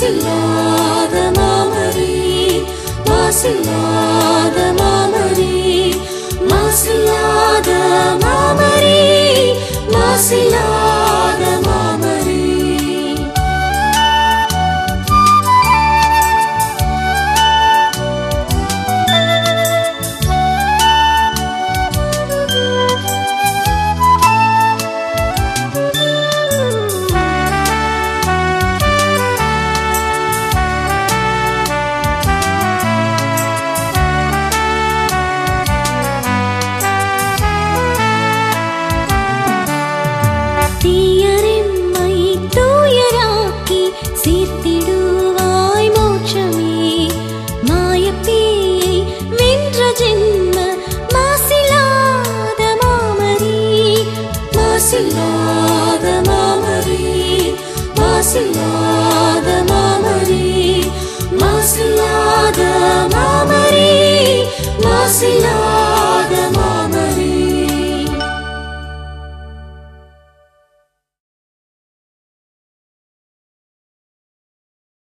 மாசில்லாத மாமரி மாசில்லாத மாமரி. மாசில்லாத மாமரே மாசில்லாத